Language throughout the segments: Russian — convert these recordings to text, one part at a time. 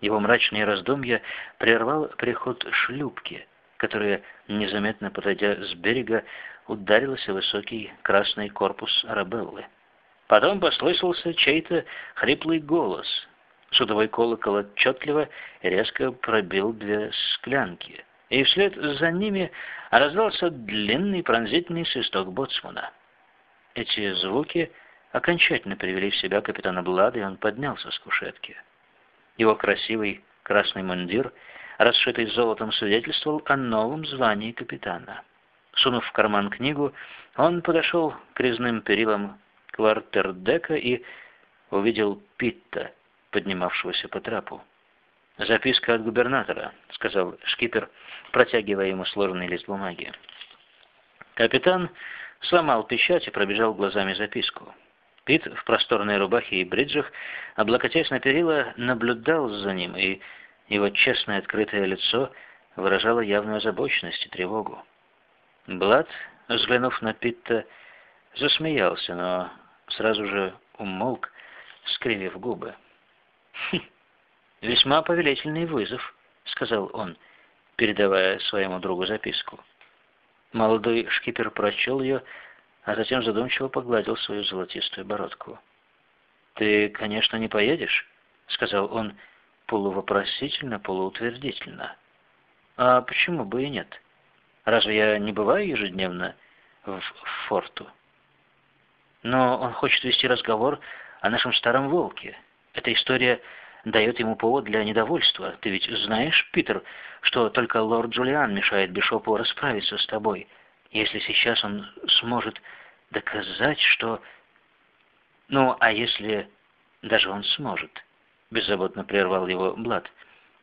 Его мрачные раздумья прервал приход шлюпки, которая, незаметно подойдя с берега, ударилась о высокий красный корпус Арабеллы. Потом послышался чей-то хриплый голос. Судовой колокол отчетливо резко пробил две склянки, и вслед за ними раздался длинный пронзительный свисток боцмана. Эти звуки окончательно привели в себя капитана Блада, и он поднялся с кушетки. Его красивый красный мундир, расшитый золотом, свидетельствовал о новом звании капитана. Сунув в карман книгу, он подошел к резным перилам квартердека и увидел Питта, поднимавшегося по трапу. «Записка от губернатора», — сказал шкипер, протягивая ему сложенный лист бумаги. Капитан сломал печать и пробежал глазами записку. Пит в просторной рубахе и бриджах, облокотясь на перила, наблюдал за ним, и его честное открытое лицо выражало явную озабоченность и тревогу. Блад, взглянув на Питта, засмеялся, но сразу же умолк, скривив губы. «Хм, «Весьма повелительный вызов», — сказал он, передавая своему другу записку. Молодой шкипер прочел ее, а затем задумчиво погладил свою золотистую бородку. «Ты, конечно, не поедешь?» — сказал он полувопросительно, полуутвердительно. «А почему бы и нет? Разве я не бываю ежедневно в форту?» «Но он хочет вести разговор о нашем старом волке. Эта история дает ему повод для недовольства. Ты ведь знаешь, Питер, что только лорд Джулиан мешает Бишопу расправиться с тобой. Если сейчас он сможет доказать, что... Ну, а если даже он сможет? Беззаботно прервал его Блад.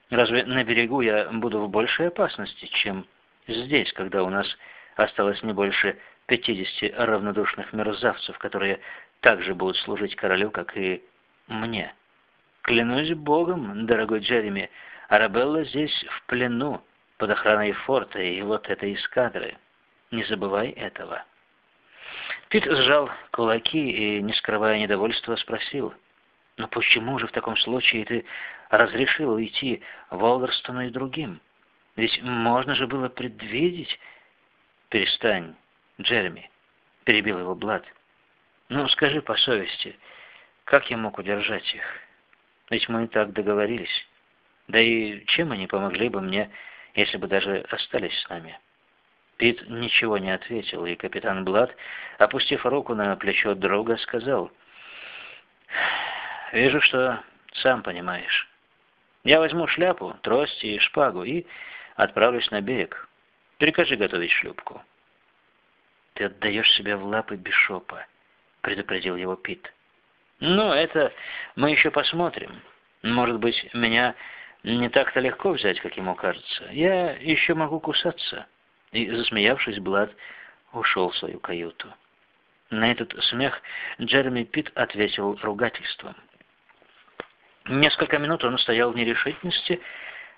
Разве на берегу я буду в большей опасности, чем здесь, когда у нас осталось не больше 50 равнодушных мерзавцев, которые также будут служить королю, как и мне? Клянусь богом, дорогой Джереми, Арабелла здесь в плену, под охраной форта и вот этой эскадры. Не забывай этого. Пит сжал кулаки и, не скрывая недовольства, спросил, «Но почему же в таком случае ты разрешил уйти Волверстону и другим? Ведь можно же было предвидеть...» «Перестань, Джереми», — перебил его Блад. «Ну, скажи по совести, как я мог удержать их? Ведь мы и так договорились. Да и чем они помогли бы мне, если бы даже остались с нами?» Пит ничего не ответил, и капитан Блад, опустив руку на плечо друга, сказал, «Вижу, что сам понимаешь. Я возьму шляпу, трость и шпагу и отправлюсь на берег. Прикажи готовить шлюпку». «Ты отдаешь себя в лапы Бишопа», — предупредил его Пит. «Ну, это мы еще посмотрим. Может быть, меня не так-то легко взять, как ему кажется. Я еще могу кусаться» и, засмеявшись, Блад ушел в свою каюту. На этот смех Джереми Пит ответил ругательством. Несколько минут он стоял в нерешительности,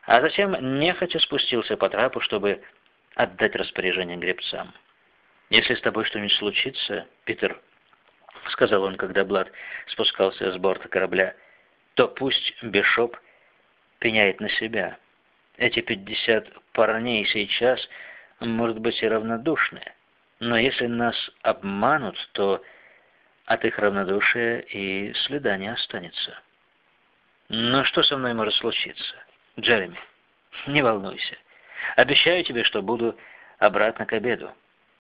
а затем нехотя спустился по трапу, чтобы отдать распоряжение гребцам. «Если с тобой что-нибудь случится, Питер», — сказал он, когда Блад спускался с борта корабля, — «то пусть Бишоп пеняет на себя. Эти пятьдесят парней сейчас может быть и равнодушны, но если нас обманут, то от их равнодушия и следа не останется. Но что со мной может случиться, Джереми? Не волнуйся. Обещаю тебе, что буду обратно к обеду.